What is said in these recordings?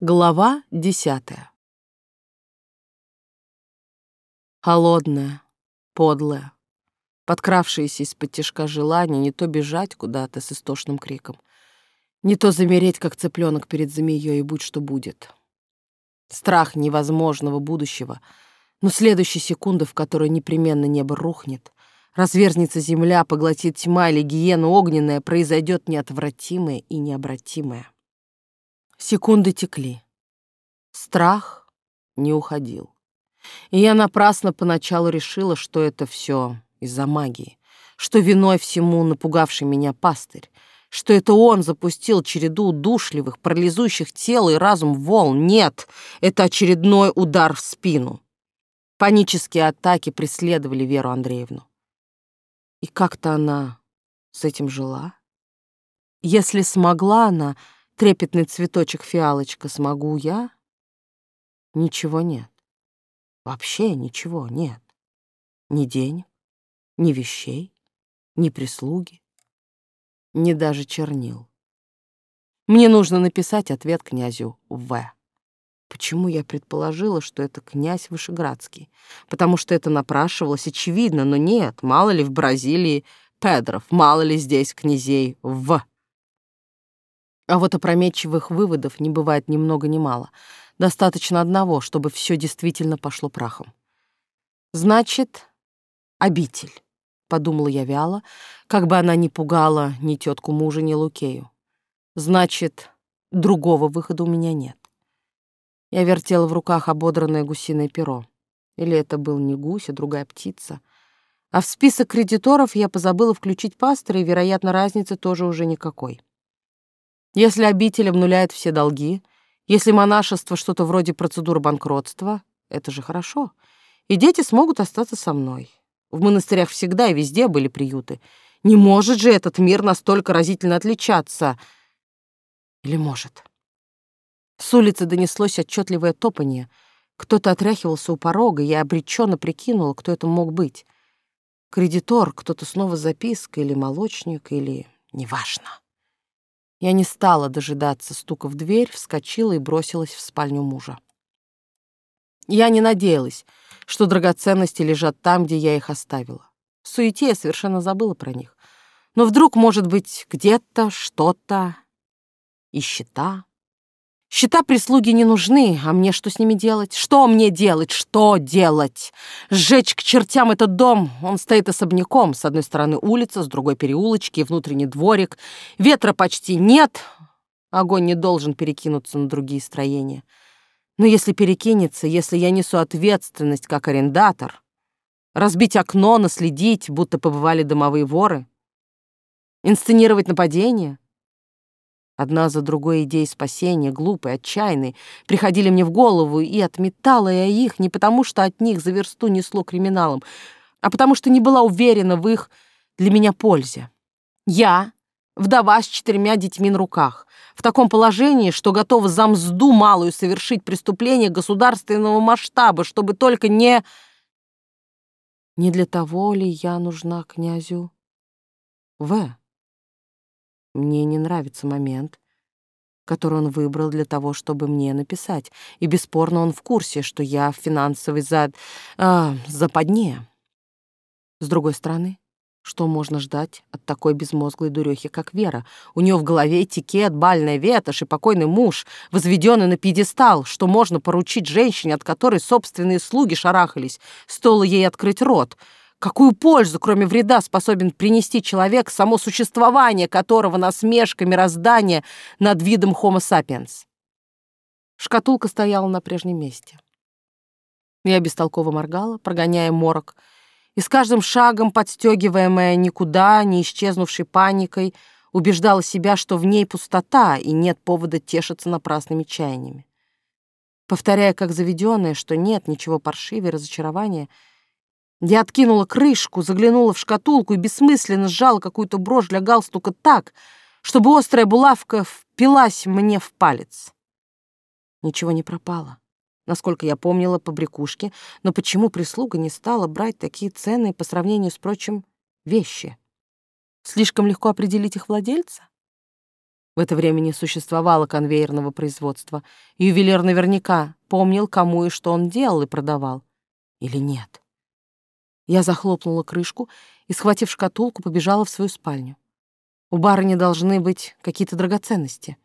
Глава десятая. Холодная, подлая, подкравшаяся из-под тяжка желание не то бежать куда-то с истошным криком, не то замереть, как цыпленок перед змеей, и будь что будет. Страх невозможного будущего, но следующей секунды, в которой непременно небо рухнет, разверзнется земля, поглотит тьма или гиена огненная, произойдет неотвратимое и необратимое. Секунды текли. Страх не уходил. И я напрасно поначалу решила, что это все из-за магии, что виной всему напугавший меня пастырь, что это он запустил череду удушливых, парализующих тело и разум волн. Нет, это очередной удар в спину. Панические атаки преследовали Веру Андреевну. И как-то она с этим жила. Если смогла она трепетный цветочек фиалочка, смогу я? Ничего нет. Вообще ничего нет. Ни денег, ни вещей, ни прислуги, ни даже чернил. Мне нужно написать ответ князю В. Почему я предположила, что это князь Вышеградский? Потому что это напрашивалось очевидно, но нет, мало ли в Бразилии Педров, мало ли здесь князей В. А вот опрометчивых выводов не бывает ни много ни мало. Достаточно одного, чтобы все действительно пошло прахом. Значит, обитель, подумала я вяло, как бы она ни пугала ни тетку мужа, ни Лукею. Значит, другого выхода у меня нет. Я вертела в руках ободранное гусиное перо. Или это был не гусь, а другая птица. А в список кредиторов я позабыла включить пастора, и, вероятно, разницы тоже уже никакой. Если обитель обнуляет все долги, если монашество что-то вроде процедуры банкротства, это же хорошо. И дети смогут остаться со мной. В монастырях всегда и везде были приюты. Не может же этот мир настолько разительно отличаться. Или может? С улицы донеслось отчетливое топанье. Кто-то отряхивался у порога, я обреченно прикинула, кто это мог быть. Кредитор, кто-то снова с запиской, или молочник, или... Неважно. Я не стала дожидаться стука в дверь, вскочила и бросилась в спальню мужа. Я не надеялась, что драгоценности лежат там, где я их оставила. В суете я совершенно забыла про них. Но вдруг, может быть, где-то что-то... И счета, Счета прислуги не нужны, а мне что с ними делать? Что мне делать? Что делать? Сжечь к чертям этот дом? Он стоит особняком. С одной стороны улица, с другой переулочки, внутренний дворик. Ветра почти нет. Огонь не должен перекинуться на другие строения. Но если перекинется, если я несу ответственность как арендатор, разбить окно, наследить, будто побывали домовые воры, инсценировать нападение — Одна за другой идеи спасения, глупые, отчаянные, приходили мне в голову, и отметала я их не потому, что от них за версту несло криминалом, а потому что не была уверена в их для меня пользе. Я, вдова с четырьмя детьми на руках, в таком положении, что готова за мзду малую совершить преступление государственного масштаба, чтобы только не... Не для того ли я нужна князю В? Мне не нравится момент, который он выбрал для того, чтобы мне написать, и бесспорно он в курсе, что я в финансовой зад... А, западне. С другой стороны, что можно ждать от такой безмозглой дурехи, как Вера? У нее в голове этикет, бальная ветошь и покойный муж, возведенный на пьедестал, что можно поручить женщине, от которой собственные слуги шарахались, стоило ей открыть рот — Какую пользу, кроме вреда, способен принести человек, само существование которого насмешка мироздания над видом Homo sapiens? Шкатулка стояла на прежнем месте. Я бестолково моргала, прогоняя морок, и с каждым шагом, подстегиваемая никуда, не исчезнувшей паникой, убеждала себя, что в ней пустота и нет повода тешиться напрасными чаяниями. Повторяя как заведенное, что нет ничего паршивее разочарования — я откинула крышку, заглянула в шкатулку и бессмысленно сжала какую-то брошь для галстука так, чтобы острая булавка впилась мне в палец. Ничего не пропало, насколько я помнила по брякушке, но почему прислуга не стала брать такие ценные по сравнению с прочим вещи? Слишком легко определить их владельца? В это время не существовало конвейерного производства. Ювелир наверняка помнил, кому и что он делал и продавал. Или нет? Я захлопнула крышку и, схватив шкатулку, побежала в свою спальню. У барыни должны быть какие-то драгоценности.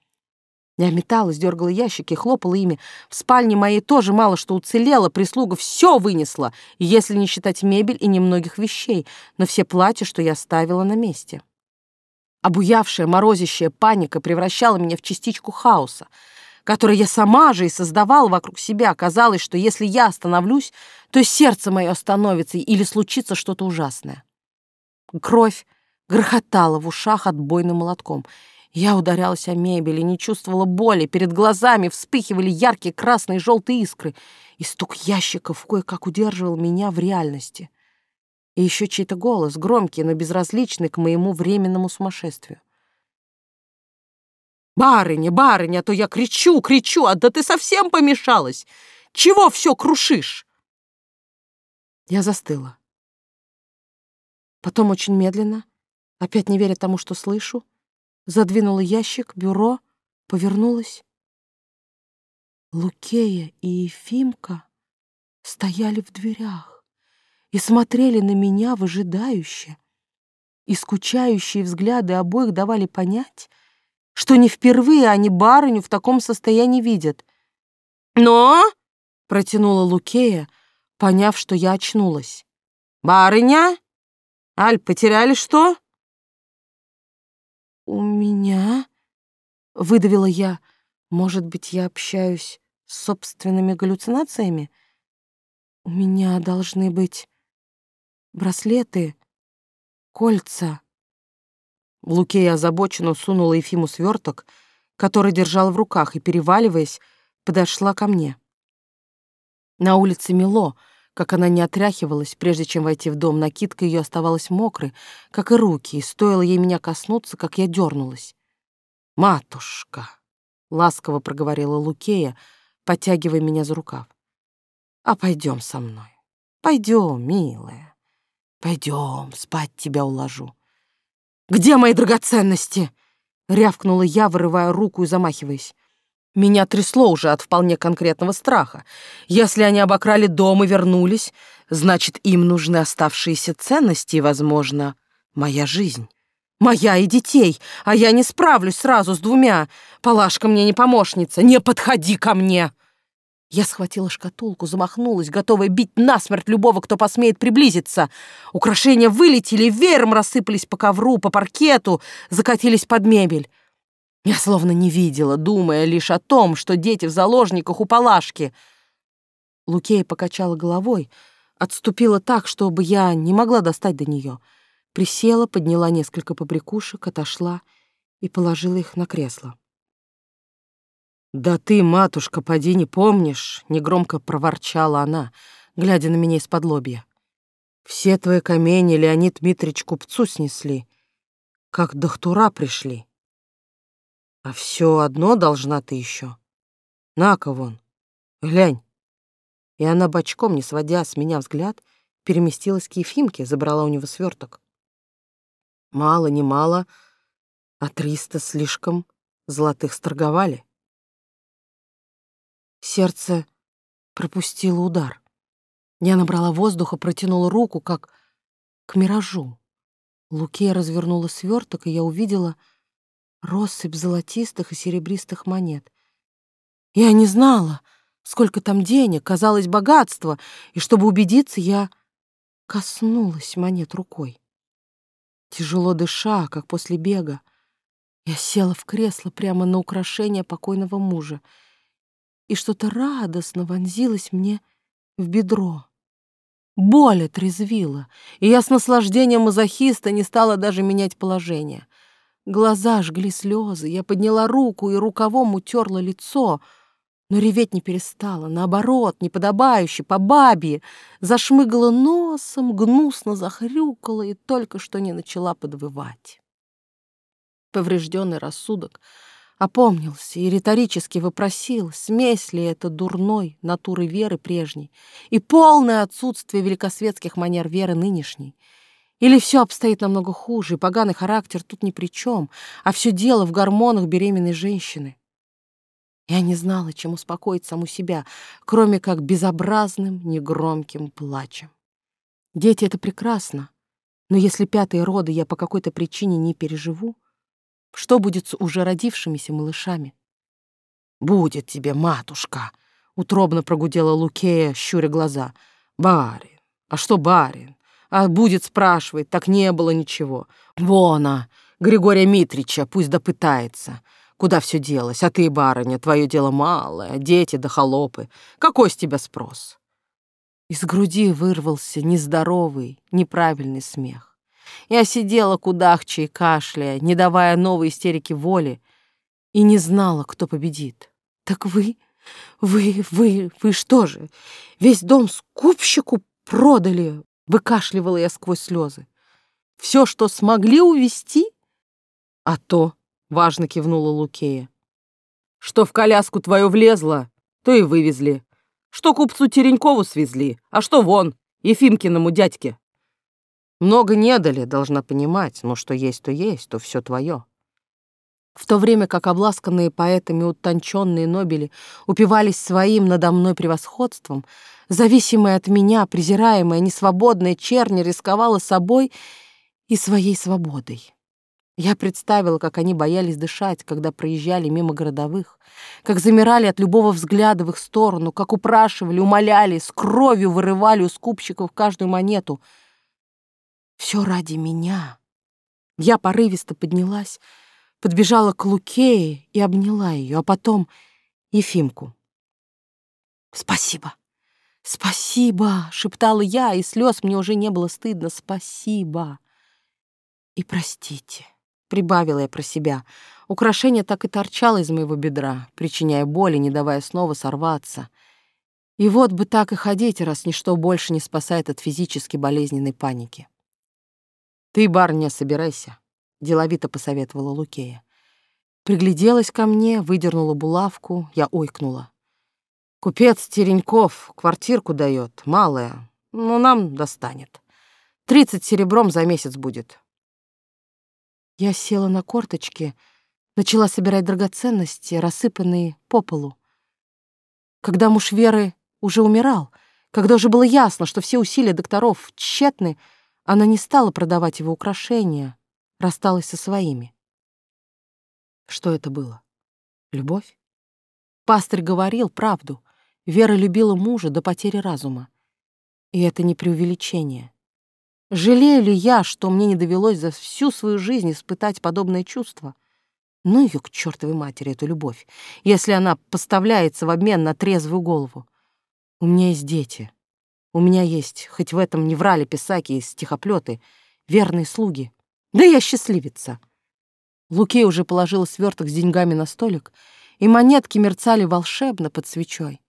Я металась, дергала ящики, хлопала ими. В спальне моей тоже мало что уцелело, прислуга все вынесла, если не считать мебель и немногих вещей, но все платья, что я оставила на месте. Обуявшая, морозящая паника превращала меня в частичку хаоса, который я сама же и создавала вокруг себя. Казалось, что если я остановлюсь, то сердце мое остановится или случится что-то ужасное. Кровь грохотала в ушах отбойным молотком. Я ударялась о мебель и не чувствовала боли. Перед глазами вспыхивали яркие красные и желтые искры, и стук ящиков кое-как удерживал меня в реальности. И еще чей-то голос, громкий, но безразличный к моему временному сумасшествию. «Барыня, барыня, а то я кричу, кричу, а да ты совсем помешалась! Чего все крушишь?» Я застыла. Потом очень медленно, опять не веря тому, что слышу, задвинула ящик, бюро, повернулась. Лукея и Ефимка стояли в дверях и смотрели на меня выжидающе, и скучающие взгляды обоих давали понять, что не впервые они барыню в таком состоянии видят. «Но!» — протянула Лукея, поняв, что я очнулась. «Барыня? Аль, потеряли что?» «У меня?» — выдавила я. «Может быть, я общаюсь с собственными галлюцинациями? У меня должны быть браслеты, кольца». Лукея озабоченно сунула Ефиму сверток, который держал в руках, и, переваливаясь, подошла ко мне. На улице мело, как она не отряхивалась, прежде чем войти в дом, накидка ее оставалась мокрой, как и руки, и стоило ей меня коснуться, как я дернулась. «Матушка!» — ласково проговорила Лукея, подтягивая меня за рукав. «А пойдем со мной. Пойдем, милая. Пойдем, спать тебя уложу. «Где мои драгоценности?» — рявкнула я, вырывая руку и замахиваясь. Меня трясло уже от вполне конкретного страха. Если они обокрали дом и вернулись, значит, им нужны оставшиеся ценности и, возможно, моя жизнь. Моя и детей, а я не справлюсь сразу с двумя. Палашка мне не помощница, не подходи ко мне!» Я схватила шкатулку, замахнулась, готовая бить насмерть любого, кто посмеет приблизиться. Украшения вылетели, веером рассыпались по ковру, по паркету, закатились под мебель. Я словно не видела, думая лишь о том, что дети в заложниках у Палашки. Лукея покачала головой, отступила так, чтобы я не могла достать до нее. Присела, подняла несколько побрякушек, отошла и положила их на кресло. «Да ты, матушка, поди не помнишь», — негромко проворчала она, глядя на меня из-под лобья. «Все твои камени Леонид Дмитрич купцу снесли, как дохтура пришли. А все одно должна ты еще. На-ка вон, глянь». И она бочком, не сводя с меня взгляд, переместилась к Ефимке, забрала у него сверток. Мало, не мало, а триста слишком золотых сторговали. Сердце пропустило удар. Я набрала воздуха, протянула руку, как к миражу. Луке развернула сверток, и я увидела россыпь золотистых и серебристых монет. Я не знала, сколько там денег, казалось богатство, и чтобы убедиться, я коснулась монет рукой. Тяжело дыша, как после бега, я села в кресло прямо на украшение покойного мужа — и что-то радостно вонзилось мне в бедро. Боль отрезвила, и я с наслаждением мазохиста не стала даже менять положение. Глаза жгли слезы, я подняла руку и рукавом утерла лицо, но реветь не перестала, наоборот, неподобающе, по бабе, зашмыгала носом, гнусно захрюкала и только что не начала подвывать. Поврежденный рассудок — опомнился и риторически вопросил, смесь ли это дурной натуры веры прежней и полное отсутствие великосветских манер веры нынешней, Или все обстоит намного хуже, и поганый характер тут ни при чем, а все дело в гормонах беременной женщины. Я не знала, чем успокоить саму себя, кроме как безобразным, негромким плачем. Дети — это прекрасно, но если пятые роды я по какой-то причине не переживу, что будет с уже родившимися малышами? «Будет тебе, матушка!» — утробно прогудела Лукея, щуря глаза. «Барин! А что барин? А будет спрашивать, так не было ничего. Вона, Григория Митрича, пусть допытается. Куда все делось? А ты, барыня, твое дело малое, дети да холопы. Какой с тебя спрос?» Из груди вырвался нездоровый, неправильный смех. Я сидела кудахча и кашляя, не давая новой истерики воли, и не знала, кто победит. «Так вы, вы, вы, вы что же, весь дом скупщику продали?» Выкашливала я сквозь слезы. «Все, что смогли увести?» «А то», — важно кивнула Лукея, «что в коляску твою влезло, то и вывезли. Что купцу Теренькову свезли, а что вон, Ефимкиному дядьке. Много не дали, должна понимать, но что есть, то есть, то все твое. В то время как обласканные поэтами утонченные Нобели упивались своим надо мной превосходством, зависимая от меня, презираемая, несвободная черни рисковала собой и своей свободой. Я представила, как они боялись дышать, когда проезжали мимо городовых, как замирали от любого взгляда в их сторону, как упрашивали, умоляли, с кровью вырывали у скупщиков каждую монету. Все ради меня. Я порывисто поднялась, подбежала к Лукее и обняла ее, а потом Ефимку. «Спасибо, спасибо!» — шептала я, и слез мне уже не было стыдно. «Спасибо!» «И простите!» Прибавила я про себя. Украшение так и торчало из моего бедра, причиняя боль и не давая снова сорваться. И вот бы так и ходить, раз ничто больше не спасает от физически болезненной паники. «Ты, барня, собирайся», — деловито посоветовала Лукея. Пригляделась ко мне, выдернула булавку, я ойкнула. «Купец Тереньков квартирку дает, малая, но нам достанет. Тридцать серебром за месяц будет. Я села на корточки, начала собирать драгоценности, рассыпанные по полу. Когда муж Веры уже умирал, когда уже было ясно, что все усилия докторов тщетны, она не стала продавать его украшения, рассталась со своими. Что это было? Любовь? Пастырь говорил правду. Вера любила мужа до потери разума. И это не преувеличение. Жалею ли я, что мне не довелось за всю свою жизнь испытать подобное чувство? Ну ее к чертовой матери, эту любовь, если она поставляется в обмен на трезвую голову. У меня есть дети. У меня есть, хоть в этом не врали писаки и стихоплеты, верные слуги. Да я счастливица. Луке уже положила сверток с деньгами на столик, и монетки мерцали волшебно под свечой.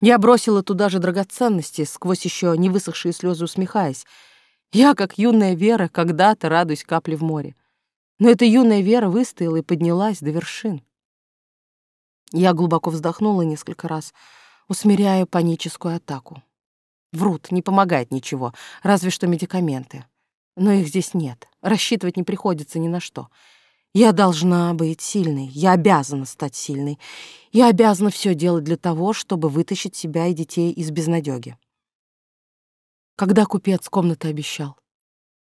Я бросила туда же драгоценности, сквозь еще не высохшие слезы усмехаясь, я, как юная Вера, когда-то радуюсь капле в море. Но эта юная Вера выстояла и поднялась до вершин. Я глубоко вздохнула несколько раз, усмиряя паническую атаку. Врут, не помогает ничего, разве что медикаменты. Но их здесь нет, рассчитывать не приходится ни на что. Я должна быть сильной, я обязана стать сильной. Я обязана все делать для того, чтобы вытащить себя и детей из безнадёги. Когда купец комнаты обещал?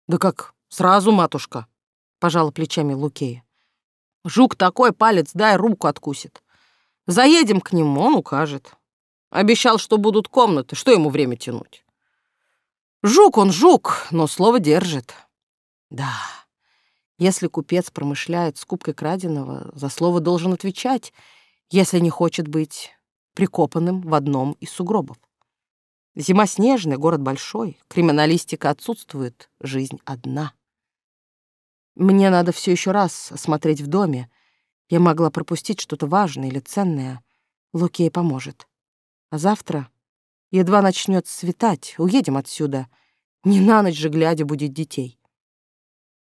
Да как, сразу, матушка, пожала плечами Лукея. Жук такой, палец дай, руку откусит. Заедем к нему, он укажет. Обещал, что будут комнаты, что ему время тянуть? Жук он жук, но слово держит. Да, если купец промышляет скупкой краденого, за слово должен отвечать, если не хочет быть прикопанным в одном из сугробов. Зима снежная, город большой, криминалистика отсутствует, жизнь одна. Мне надо все еще раз осмотреть в доме. Я могла пропустить что-то важное или ценное. Лукей поможет. А завтра, едва начнет светать, уедем отсюда. Не на ночь же глядя будет детей.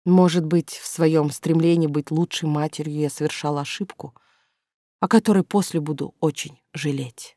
Может быть, в своем стремлении быть лучшей матерью я совершала ошибку, о которой после буду очень жалеть.